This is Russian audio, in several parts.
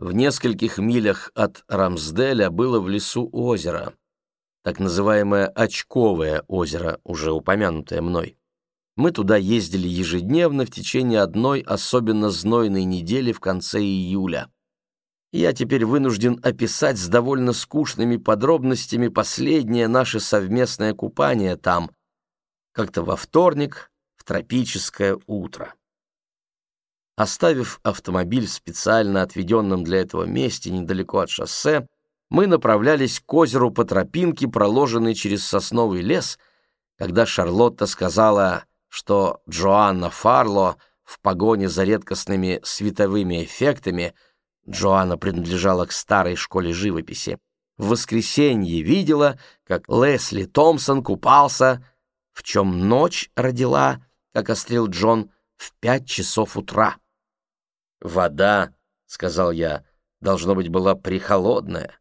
В нескольких милях от Рамсделя было в лесу озеро, так называемое Очковое озеро, уже упомянутое мной. Мы туда ездили ежедневно в течение одной особенно знойной недели в конце июля. Я теперь вынужден описать с довольно скучными подробностями последнее наше совместное купание там, как-то во вторник, в тропическое утро. Оставив автомобиль в специально отведенном для этого месте недалеко от шоссе, мы направлялись к озеру по тропинке, проложенной через сосновый лес, когда Шарлотта сказала, что Джоанна Фарло в погоне за редкостными световыми эффектами Джоанна принадлежала к старой школе живописи. В воскресенье видела, как Лесли Томпсон купался, в чем ночь родила, как острил Джон, в пять часов утра. «Вода», — сказал я, — «должно быть, была прихолодная».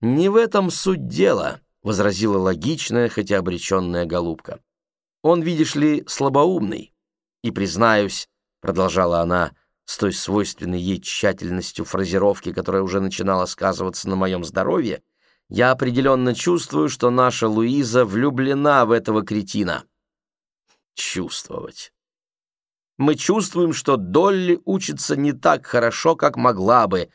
«Не в этом суть дела», — возразила логичная, хотя обреченная голубка. «Он, видишь ли, слабоумный. И, признаюсь, — продолжала она, с той свойственной ей тщательностью фразировки, которая уже начинала сказываться на моем здоровье, я определенно чувствую, что наша Луиза влюблена в этого кретина». «Чувствовать» мы чувствуем, что Долли учится не так хорошо, как могла бы,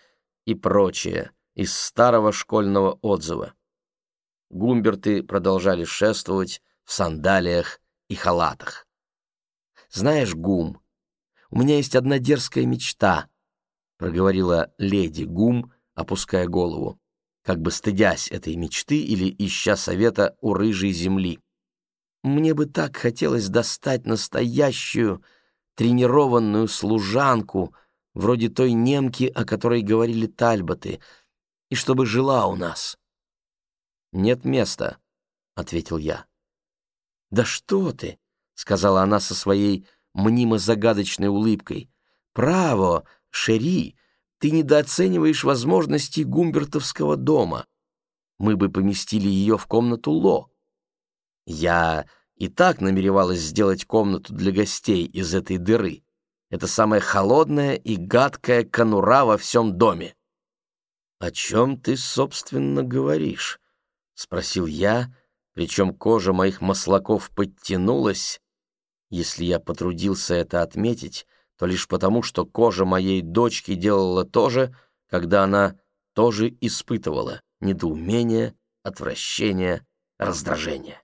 и прочее из старого школьного отзыва. Гумберты продолжали шествовать в сандалиях и халатах. «Знаешь, Гум, у меня есть одна дерзкая мечта», — проговорила леди Гум, опуская голову, как бы стыдясь этой мечты или ища совета у рыжей земли. «Мне бы так хотелось достать настоящую...» тренированную служанку, вроде той немки, о которой говорили тальботы, и чтобы жила у нас. «Нет места», — ответил я. «Да что ты!» — сказала она со своей мнимо-загадочной улыбкой. «Право, Шери, ты недооцениваешь возможности гумбертовского дома. Мы бы поместили ее в комнату Ло. Я и так намеревалась сделать комнату для гостей из этой дыры. Это самая холодная и гадкая конура во всем доме. «О чем ты, собственно, говоришь?» — спросил я, причем кожа моих маслаков подтянулась. Если я потрудился это отметить, то лишь потому, что кожа моей дочки делала то же, когда она тоже испытывала недоумение, отвращение, раздражение.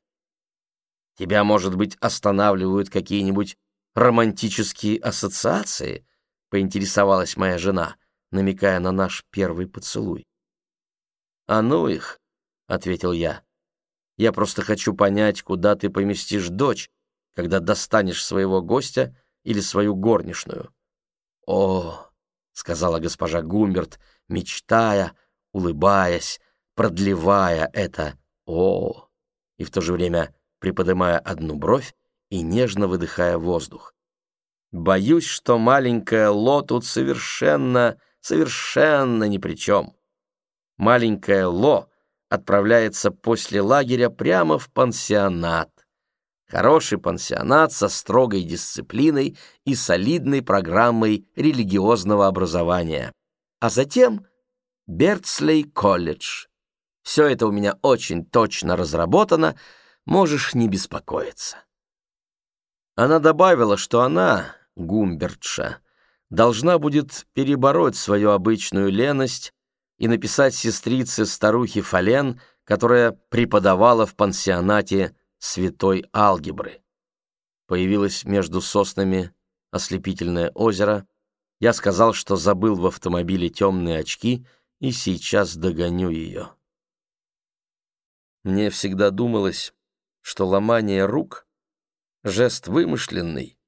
Тебя, может быть, останавливают какие-нибудь романтические ассоциации?» — поинтересовалась моя жена, намекая на наш первый поцелуй. «А ну их!» — ответил я. «Я просто хочу понять, куда ты поместишь дочь, когда достанешь своего гостя или свою горничную». «О!» — сказала госпожа Гумберт, мечтая, улыбаясь, продлевая это «о!» и в то же время приподнимая одну бровь и нежно выдыхая воздух. Боюсь, что маленькая Ло тут совершенно, совершенно ни при чем. Маленькая Ло отправляется после лагеря прямо в пансионат. Хороший пансионат со строгой дисциплиной и солидной программой религиозного образования. А затем Бертслей колледж. Все это у меня очень точно разработано — можешь не беспокоиться». Она добавила, что она, Гумбертша, должна будет перебороть свою обычную леность и написать сестрице старухе Фален, которая преподавала в пансионате святой алгебры. Появилось между соснами ослепительное озеро. Я сказал, что забыл в автомобиле темные очки и сейчас догоню ее. Мне всегда думалось, что ломание рук — жест вымышленный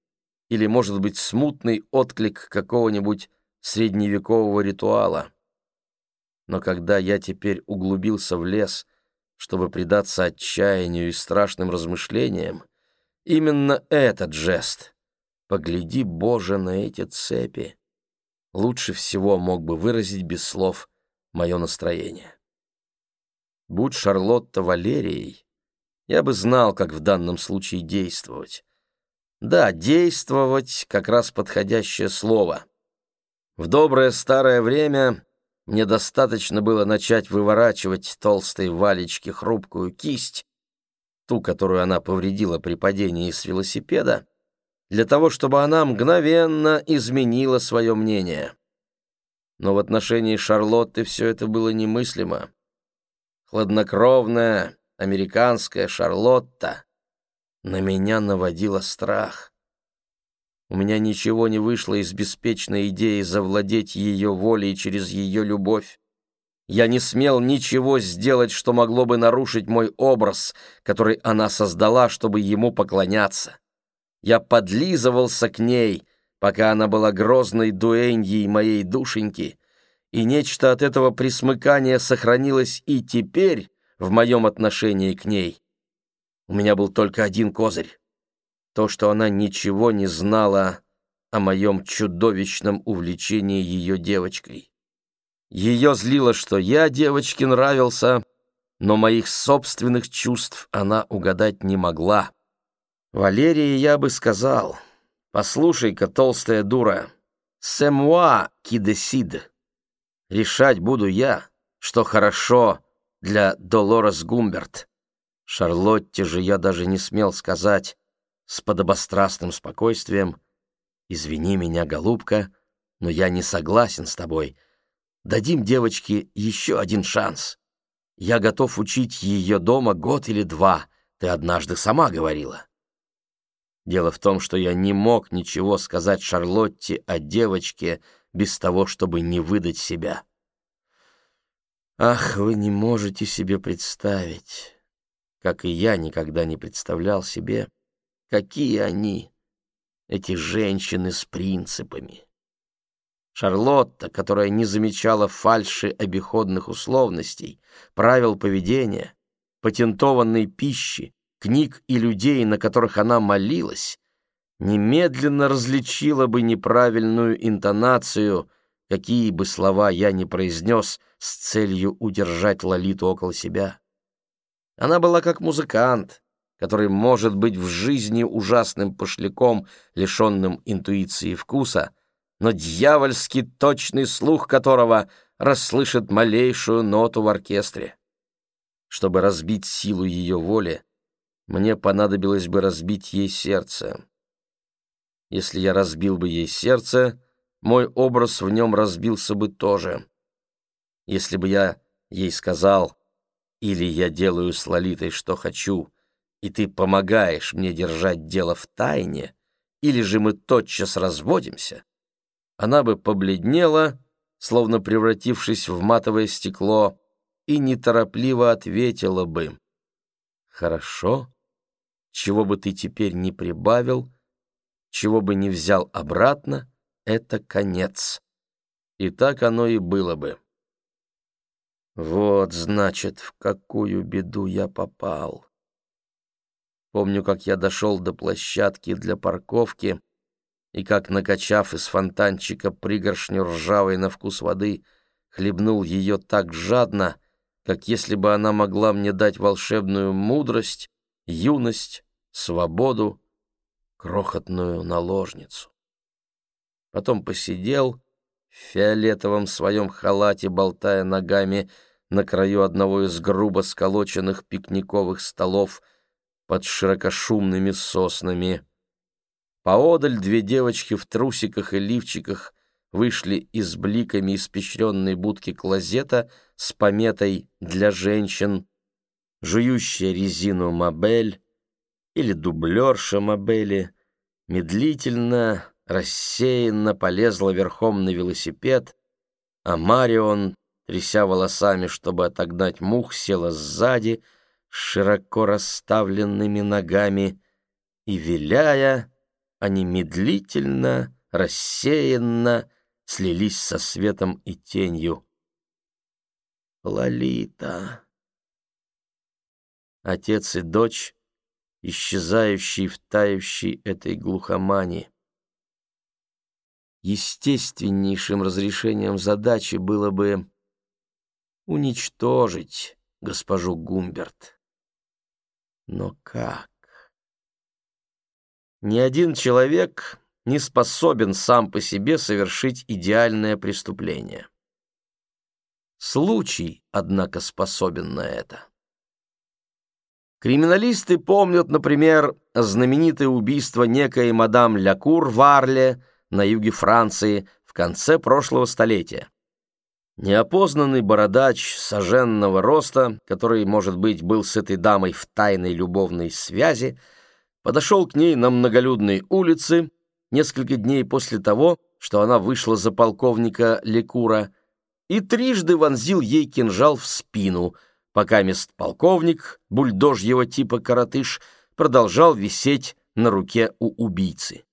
или, может быть, смутный отклик какого-нибудь средневекового ритуала. Но когда я теперь углубился в лес, чтобы предаться отчаянию и страшным размышлениям, именно этот жест «Погляди, Боже, на эти цепи» лучше всего мог бы выразить без слов мое настроение. Будь Шарлотта Валерией, я бы знал, как в данном случае действовать. Да, действовать — как раз подходящее слово. В доброе старое время мне достаточно было начать выворачивать толстой валечке хрупкую кисть, ту, которую она повредила при падении с велосипеда, для того, чтобы она мгновенно изменила свое мнение. Но в отношении Шарлотты все это было немыслимо. Хладнокровная американская Шарлотта на меня наводила страх. У меня ничего не вышло из беспечной идеи завладеть ее волей через ее любовь. Я не смел ничего сделать, что могло бы нарушить мой образ, который она создала, чтобы ему поклоняться. Я подлизывался к ней, пока она была грозной дуэньей моей душеньки, и нечто от этого присмыкания сохранилось и теперь в моем отношении к ней. У меня был только один козырь то, что она ничего не знала о моем чудовищном увлечении ее девочкой. Ее злило, что я девочке нравился, но моих собственных чувств она угадать не могла. Валерии я бы сказал, «Послушай-ка, толстая дура, «Сэмуа кидесид». Решать буду я, что хорошо для Долорес Гумберт. Шарлотте же я даже не смел сказать, с подобострастным спокойствием. «Извини меня, голубка, но я не согласен с тобой. Дадим девочке еще один шанс. Я готов учить ее дома год или два, ты однажды сама говорила». Дело в том, что я не мог ничего сказать Шарлотте о девочке без того, чтобы не выдать себя. Ах, вы не можете себе представить, как и я никогда не представлял себе, Какие они, эти женщины с принципами. Шарлотта, которая не замечала фальши обиходных условностей, правил поведения, патентованной пищи, книг и людей, на которых она молилась, немедленно различила бы неправильную интонацию, какие бы слова я ни произнес с целью удержать Лолиту около себя. Она была как музыкант, который может быть в жизни ужасным пошляком, лишенным интуиции и вкуса, но дьявольски точный слух которого расслышит малейшую ноту в оркестре. Чтобы разбить силу ее воли, мне понадобилось бы разбить ей сердце. Если я разбил бы ей сердце, мой образ в нем разбился бы тоже. Если бы я ей сказал, или я делаю с Лолитой, что хочу, и ты помогаешь мне держать дело в тайне, или же мы тотчас разводимся, она бы побледнела, словно превратившись в матовое стекло, и неторопливо ответила бы «Хорошо, чего бы ты теперь не прибавил, чего бы не взял обратно, это конец». И так оно и было бы. Вот, значит, в какую беду я попал. Помню, как я дошел до площадки для парковки и как, накачав из фонтанчика пригоршню ржавой на вкус воды, хлебнул ее так жадно, как если бы она могла мне дать волшебную мудрость, юность, свободу, крохотную наложницу. Потом посидел в фиолетовом своем халате, болтая ногами на краю одного из грубо сколоченных пикниковых столов — под широкошумными соснами. Поодаль две девочки в трусиках и лифчиках вышли из бликами испещренной будки клозета с пометой «Для женщин», жующая резину Мобель или дублерша Мобели, медлительно, рассеянно полезла верхом на велосипед, а Марион, тряся волосами, чтобы отогнать мух, села сзади — широко расставленными ногами, и, виляя, они медлительно, рассеянно слились со светом и тенью. Лолита. Отец и дочь, исчезающие в тающей этой глухомани. Естественнейшим разрешением задачи было бы уничтожить госпожу Гумберт. Но как? Ни один человек не способен сам по себе совершить идеальное преступление. Случай, однако, способен на это. Криминалисты помнят, например, знаменитое убийство некой мадам Лякур в Арле на юге Франции в конце прошлого столетия. Неопознанный бородач соженного роста, который, может быть, был с этой дамой в тайной любовной связи, подошел к ней на многолюдной улице несколько дней после того, что она вышла за полковника Лекура, и трижды вонзил ей кинжал в спину, пока мест полковник, бульдожьего типа коротыш, продолжал висеть на руке у убийцы.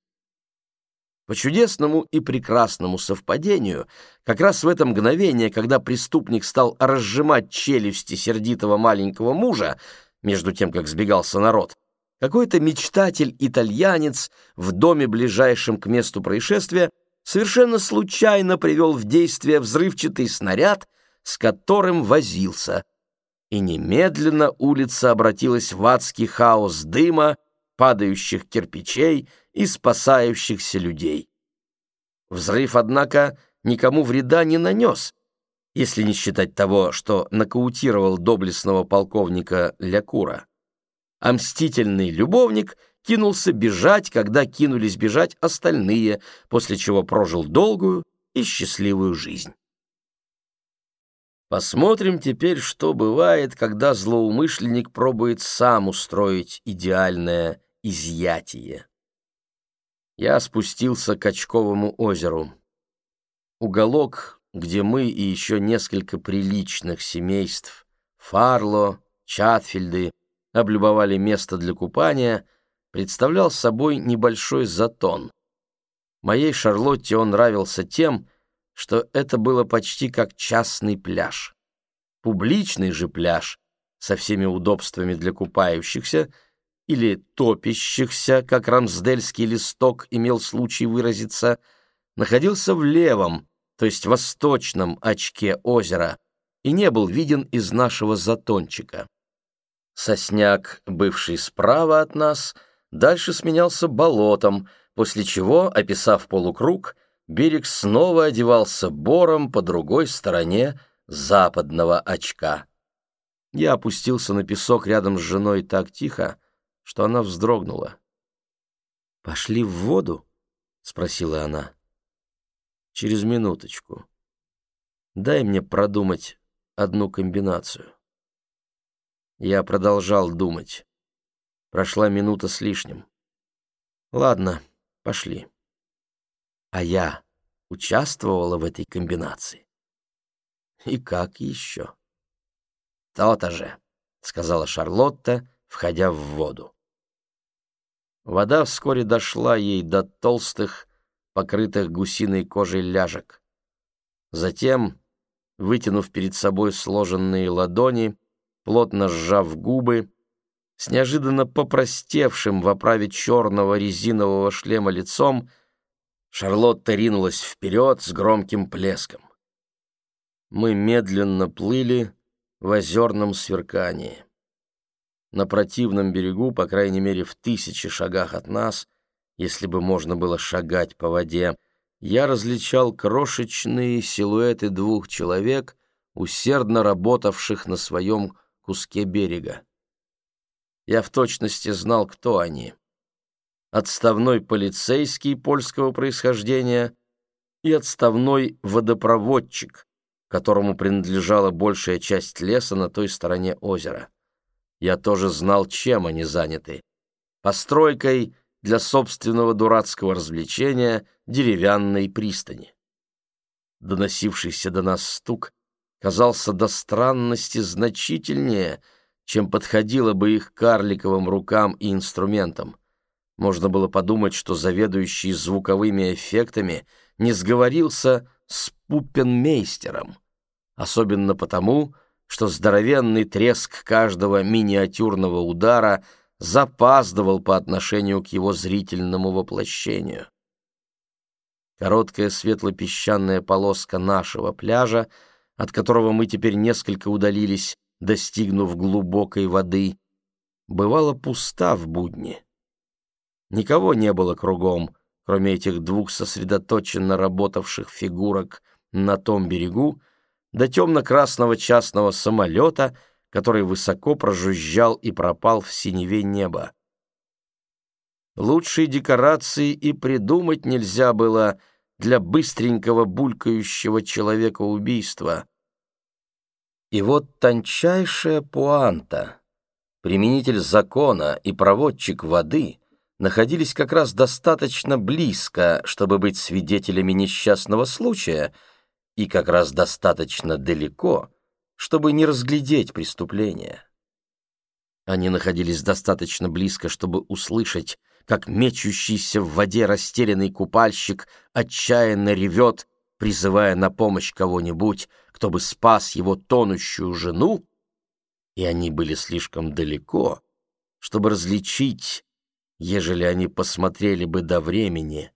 По чудесному и прекрасному совпадению, как раз в это мгновение, когда преступник стал разжимать челюсти сердитого маленького мужа, между тем, как сбегался народ, какой-то мечтатель-итальянец в доме, ближайшем к месту происшествия, совершенно случайно привел в действие взрывчатый снаряд, с которым возился. И немедленно улица обратилась в адский хаос дыма, падающих кирпичей и спасающихся людей. Взрыв, однако, никому вреда не нанес, если не считать того, что нокаутировал доблестного полковника Лякура. А мстительный любовник кинулся бежать, когда кинулись бежать остальные, после чего прожил долгую и счастливую жизнь. Посмотрим теперь, что бывает, когда злоумышленник пробует сам устроить идеальное изъятие. Я спустился к Очковому озеру. Уголок, где мы и еще несколько приличных семейств, Фарло, Чатфильды, облюбовали место для купания, представлял собой небольшой затон. Моей Шарлотте он нравился тем, что это было почти как частный пляж. Публичный же пляж со всеми удобствами для купающихся — или топящихся, как рамсдельский листок имел случай выразиться, находился в левом, то есть восточном очке озера, и не был виден из нашего затончика. Сосняк, бывший справа от нас, дальше сменялся болотом, после чего, описав полукруг, берег снова одевался бором по другой стороне западного очка. Я опустился на песок рядом с женой так тихо, что она вздрогнула. «Пошли в воду?» — спросила она. «Через минуточку. Дай мне продумать одну комбинацию». Я продолжал думать. Прошла минута с лишним. «Ладно, пошли». А я участвовала в этой комбинации. И как еще? «То-то же», — сказала Шарлотта, входя в воду. Вода вскоре дошла ей до толстых, покрытых гусиной кожей ляжек. Затем, вытянув перед собой сложенные ладони, плотно сжав губы, с неожиданно попростевшим в оправе черного резинового шлема лицом, Шарлотта ринулась вперед с громким плеском. Мы медленно плыли в озерном сверкании. На противном берегу, по крайней мере в тысячи шагах от нас, если бы можно было шагать по воде, я различал крошечные силуэты двух человек, усердно работавших на своем куске берега. Я в точности знал, кто они. Отставной полицейский польского происхождения и отставной водопроводчик, которому принадлежала большая часть леса на той стороне озера я тоже знал, чем они заняты. Постройкой для собственного дурацкого развлечения деревянной пристани. Доносившийся до нас стук казался до странности значительнее, чем подходило бы их карликовым рукам и инструментам. Можно было подумать, что заведующий звуковыми эффектами не сговорился с пупенмейстером, особенно потому, что здоровенный треск каждого миниатюрного удара запаздывал по отношению к его зрительному воплощению. Короткая светло-песчаная полоска нашего пляжа, от которого мы теперь несколько удалились, достигнув глубокой воды, бывала пуста в будни. Никого не было кругом, кроме этих двух сосредоточенно работавших фигурок на том берегу, до темно-красного частного самолета, который высоко прожужжал и пропал в синеве неба. Лучшей декорации и придумать нельзя было для быстренького булькающего человека убийства. И вот тончайшая пуанта, применитель закона и проводчик воды находились как раз достаточно близко, чтобы быть свидетелями несчастного случая, и как раз достаточно далеко, чтобы не разглядеть преступление. Они находились достаточно близко, чтобы услышать, как мечущийся в воде растерянный купальщик отчаянно ревет, призывая на помощь кого-нибудь, кто бы спас его тонущую жену, и они были слишком далеко, чтобы различить, ежели они посмотрели бы до времени,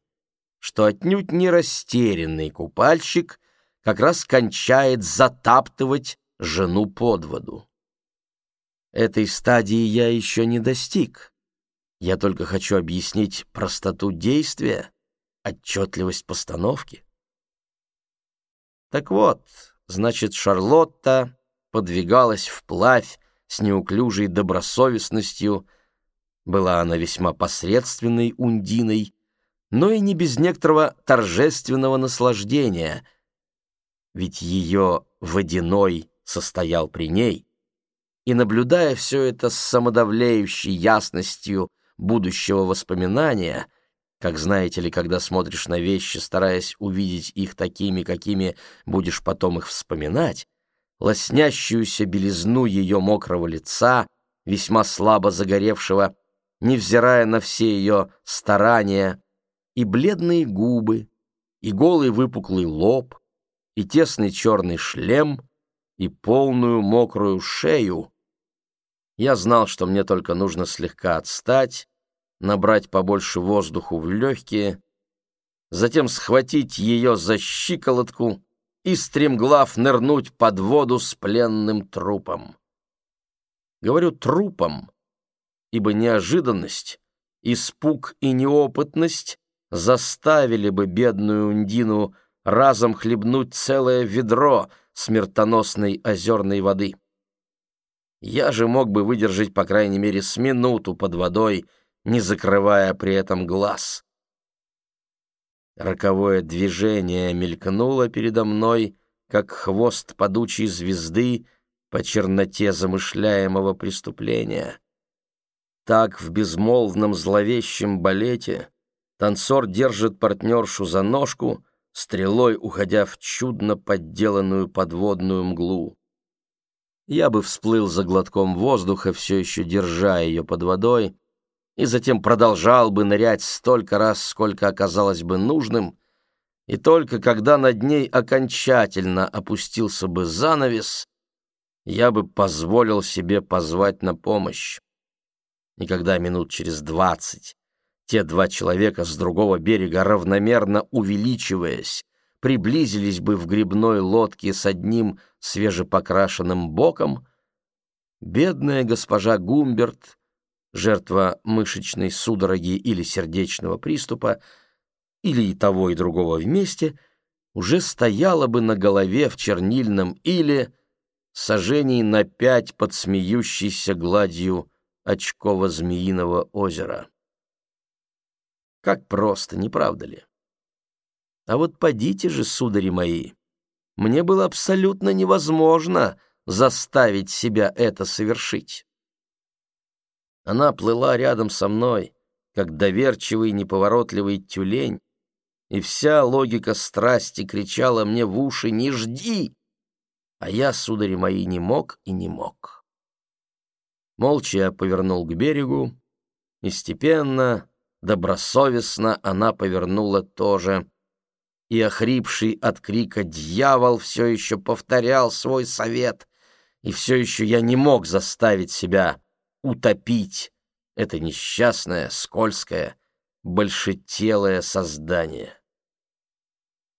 что отнюдь не растерянный купальщик как раз кончает затаптывать жену под воду. Этой стадии я еще не достиг. Я только хочу объяснить простоту действия, отчетливость постановки. Так вот, значит, Шарлотта подвигалась вплавь с неуклюжей добросовестностью, была она весьма посредственной ундиной, но и не без некоторого торжественного наслаждения, ведь ее водяной состоял при ней, и, наблюдая все это с самодавляющей ясностью будущего воспоминания, как знаете ли, когда смотришь на вещи, стараясь увидеть их такими, какими будешь потом их вспоминать, лоснящуюся белизну ее мокрого лица, весьма слабо загоревшего, невзирая на все ее старания, и бледные губы, и голый выпуклый лоб, и тесный черный шлем, и полную мокрую шею, я знал, что мне только нужно слегка отстать, набрать побольше воздуху в легкие, затем схватить ее за щиколотку и, стремглав, нырнуть под воду с пленным трупом. Говорю «трупом», ибо неожиданность, испуг и неопытность заставили бы бедную Ундину разом хлебнуть целое ведро смертоносной озерной воды. Я же мог бы выдержать, по крайней мере, с минуту под водой, не закрывая при этом глаз. Роковое движение мелькнуло передо мной, как хвост падучей звезды по черноте замышляемого преступления. Так в безмолвном зловещем балете танцор держит партнершу за ножку, стрелой уходя в чудно подделанную подводную мглу я бы всплыл за глотком воздуха, все еще держа ее под водой, и затем продолжал бы нырять столько раз, сколько оказалось бы нужным, и только когда над ней окончательно опустился бы занавес, я бы позволил себе позвать на помощь. И когда минут через двадцать те два человека с другого берега, равномерно увеличиваясь, приблизились бы в грибной лодке с одним свежепокрашенным боком, бедная госпожа Гумберт, жертва мышечной судороги или сердечного приступа, или и того, и другого вместе, уже стояла бы на голове в чернильном иле сажений на пять под смеющейся гладью очково-змеиного озера. Как просто, не правда ли? А вот подите же, судари мои, мне было абсолютно невозможно заставить себя это совершить. Она плыла рядом со мной, как доверчивый неповоротливый тюлень, и вся логика страсти кричала мне в уши «Не жди!» А я, судари мои, не мог и не мог. Молча повернул к берегу, и степенно, добросовестно она повернула тоже и охрипший от крика дьявол все еще повторял свой совет, и все еще я не мог заставить себя утопить это несчастное, скользкое, большетелое создание.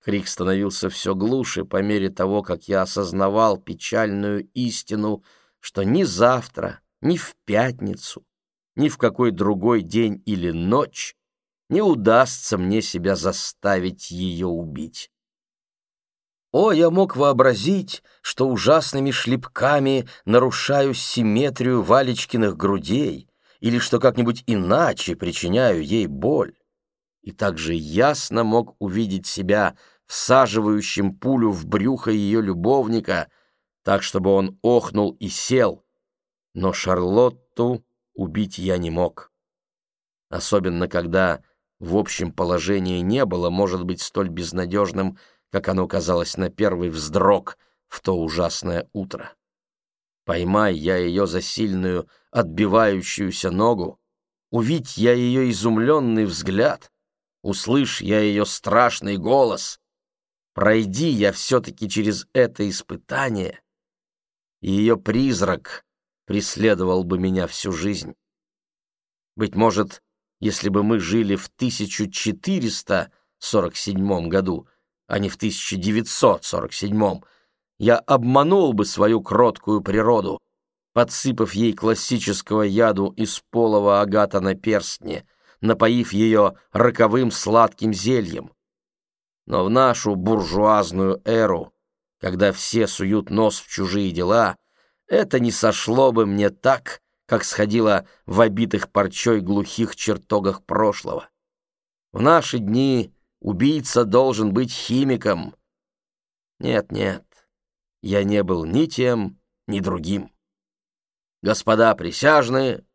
Крик становился все глуше по мере того, как я осознавал печальную истину, что ни завтра, ни в пятницу, ни в какой другой день или ночь не удастся мне себя заставить ее убить. О, я мог вообразить, что ужасными шлепками нарушаю симметрию Валечкиных грудей или что как-нибудь иначе причиняю ей боль. И также ясно мог увидеть себя всаживающим пулю в брюхо ее любовника, так, чтобы он охнул и сел. Но Шарлотту убить я не мог. Особенно, когда в общем положении не было, может быть, столь безнадежным, как оно казалось на первый вздрог в то ужасное утро. Поймай я ее за сильную, отбивающуюся ногу, увидь я ее изумленный взгляд, услышь я ее страшный голос, пройди я все-таки через это испытание, ее призрак преследовал бы меня всю жизнь. Быть может, если бы мы жили в 1447 году, а не в 1947, я обманул бы свою кроткую природу, подсыпав ей классического яду из полого агата на перстне, напоив ее роковым сладким зельем. Но в нашу буржуазную эру, когда все суют нос в чужие дела, это не сошло бы мне так, как сходило в обитых парчой глухих чертогах прошлого. В наши дни убийца должен быть химиком. Нет-нет, я не был ни тем, ни другим. Господа присяжные,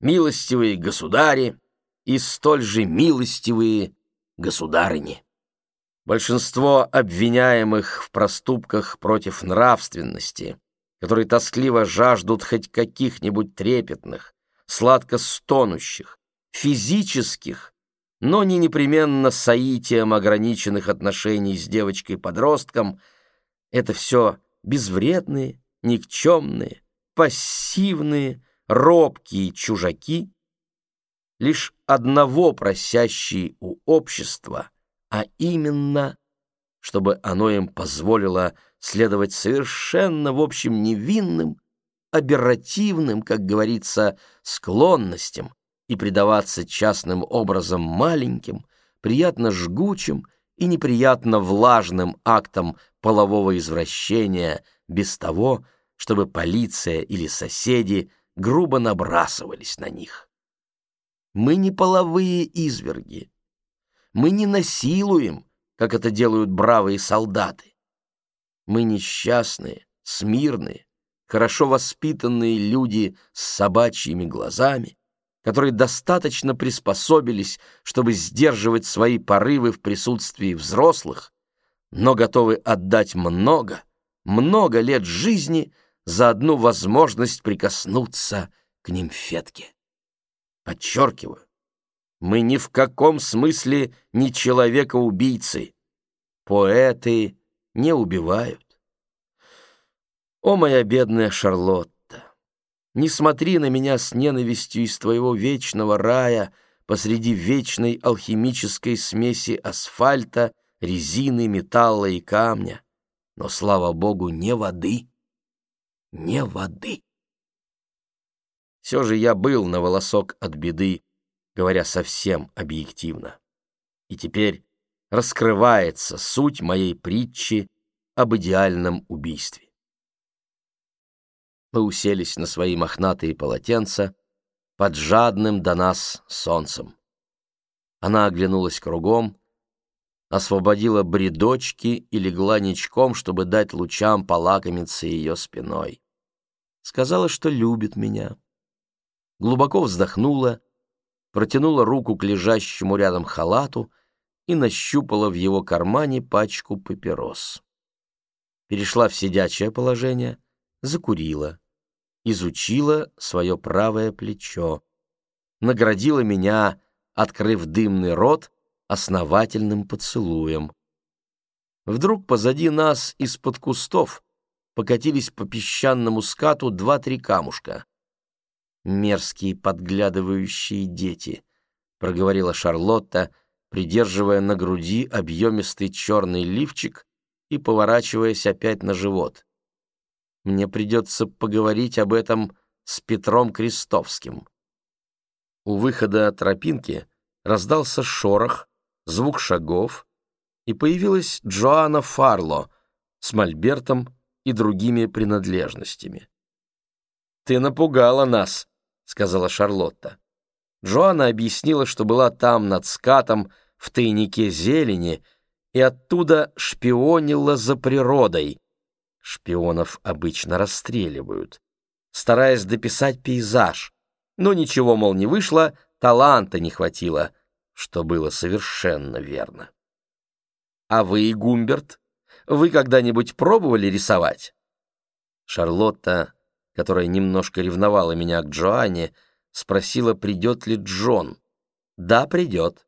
милостивые государи и столь же милостивые государыни. Большинство обвиняемых в проступках против нравственности, которые тоскливо жаждут хоть каких-нибудь трепетных, сладко стонущих, физических но не непременно соитием ограниченных отношений с девочкой-подростком, это все безвредные, никчемные, пассивные, робкие чужаки, лишь одного просящие у общества, а именно, чтобы оно им позволило следовать совершенно, в общем, невинным, аберративным, как говорится, склонностям, и предаваться частным образом маленьким, приятно жгучим и неприятно влажным актам полового извращения без того, чтобы полиция или соседи грубо набрасывались на них. Мы не половые изверги. Мы не насилуем, как это делают бравые солдаты. Мы несчастные, смирные, хорошо воспитанные люди с собачьими глазами, которые достаточно приспособились, чтобы сдерживать свои порывы в присутствии взрослых, но готовы отдать много, много лет жизни за одну возможность прикоснуться к нимфетке. Подчеркиваю, мы ни в каком смысле не человека-убийцы. Поэты не убивают. О, моя бедная Шарлотта! Не смотри на меня с ненавистью из твоего вечного рая посреди вечной алхимической смеси асфальта, резины, металла и камня. Но, слава богу, не воды. Не воды. Все же я был на волосок от беды, говоря совсем объективно. И теперь раскрывается суть моей притчи об идеальном убийстве. Мы уселись на свои мохнатые полотенца под жадным до нас солнцем. Она оглянулась кругом, освободила бредочки и легла ничком, чтобы дать лучам полакомиться ее спиной. Сказала, что любит меня. Глубоко вздохнула, протянула руку к лежащему рядом халату и нащупала в его кармане пачку папирос. Перешла в сидячее положение, закурила изучила свое правое плечо, наградила меня, открыв дымный рот, основательным поцелуем. Вдруг позади нас из-под кустов покатились по песчаному скату два-три камушка. «Мерзкие подглядывающие дети», — проговорила Шарлотта, придерживая на груди объемистый черный лифчик и поворачиваясь опять на живот. Мне придется поговорить об этом с Петром Крестовским. У выхода тропинки раздался шорох, звук шагов, и появилась Джоанна Фарло с мольбертом и другими принадлежностями. «Ты напугала нас», — сказала Шарлотта. Джоанна объяснила, что была там, над скатом, в тайнике зелени, и оттуда шпионила за природой. Шпионов обычно расстреливают, стараясь дописать пейзаж. Но ничего, мол, не вышло, таланта не хватило, что было совершенно верно. А вы, Гумберт, вы когда-нибудь пробовали рисовать? Шарлотта, которая немножко ревновала меня к Джоанне, спросила, придет ли Джон. Да, придет.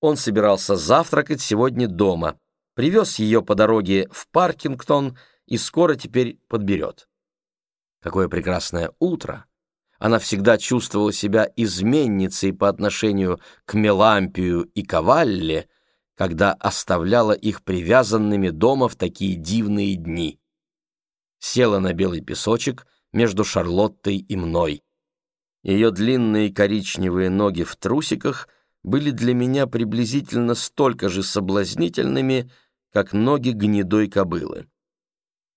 Он собирался завтракать сегодня дома, привез ее по дороге в Паркингтон и скоро теперь подберет. Какое прекрасное утро! Она всегда чувствовала себя изменницей по отношению к Мелампию и Кавалле, когда оставляла их привязанными дома в такие дивные дни. Села на белый песочек между Шарлоттой и мной. Ее длинные коричневые ноги в трусиках были для меня приблизительно столько же соблазнительными, как ноги гнедой кобылы.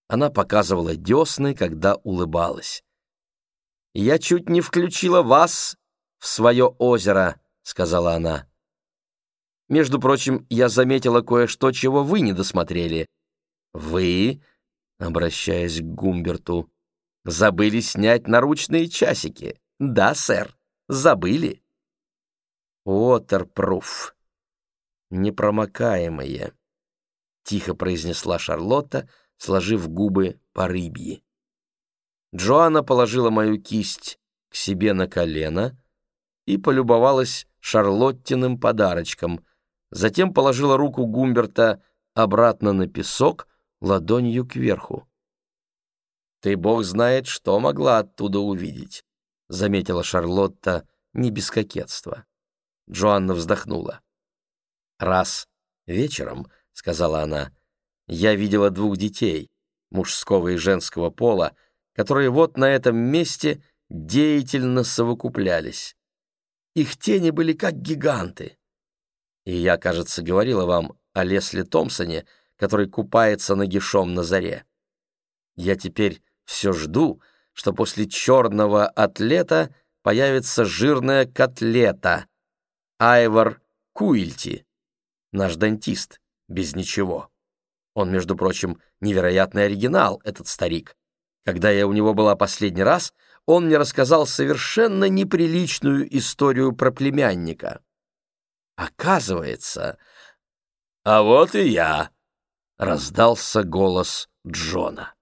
Она показывала десны, когда улыбалась. «Я чуть не включила вас в свое озеро», — сказала она. Между прочим, я заметила кое-что, чего вы не досмотрели. Вы, обращаясь к Гумберту, забыли снять наручные часики. Да, сэр, забыли. Уотерпруф. Непромокаемые, тихо произнесла Шарлотта, сложив губы по рыбьи. Джоанна положила мою кисть к себе на колено и полюбовалась Шарлоттиным подарочком — затем положила руку Гумберта обратно на песок ладонью кверху. «Ты бог знает, что могла оттуда увидеть», — заметила Шарлотта не без кокетства. Джоанна вздохнула. «Раз вечером», — сказала она, — «я видела двух детей, мужского и женского пола, которые вот на этом месте деятельно совокуплялись. Их тени были как гиганты. И я, кажется, говорила вам о Лесли Томпсоне, который купается нагишом на заре. Я теперь все жду, что после черного атлета появится жирная котлета. Айвар Куильти, наш дантист, без ничего. Он, между прочим, невероятный оригинал, этот старик. Когда я у него была последний раз, он мне рассказал совершенно неприличную историю про племянника. Оказывается... А вот и я, раздался голос Джона.